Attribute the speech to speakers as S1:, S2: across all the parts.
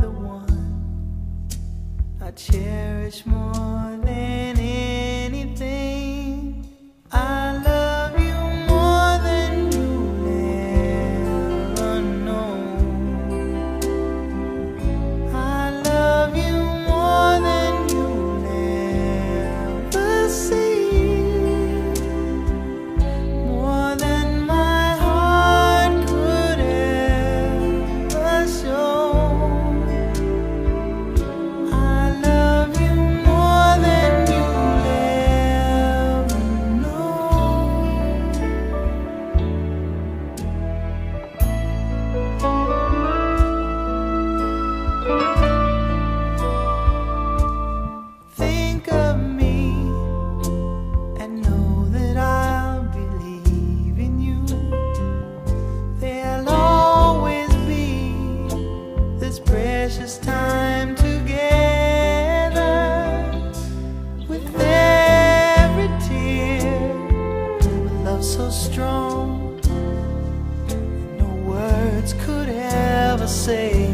S1: the one. I cherish more this precious time together with every tear, a love so strong, no words could ever say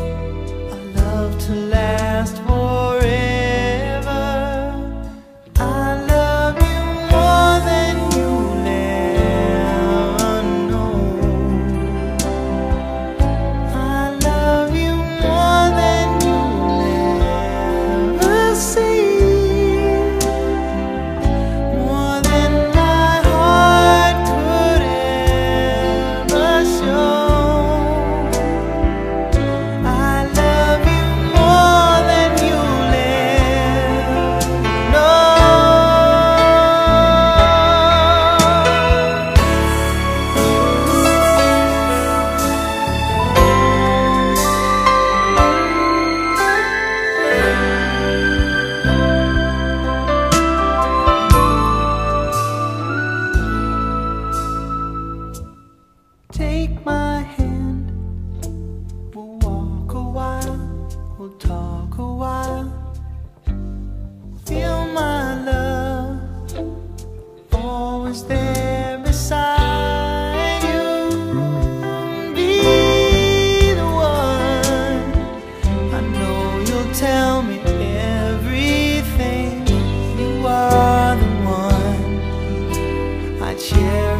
S1: a love to last. we'll talk a while. Feel my love, always there beside. you i know you'll tell me everything. You are the one I cherish.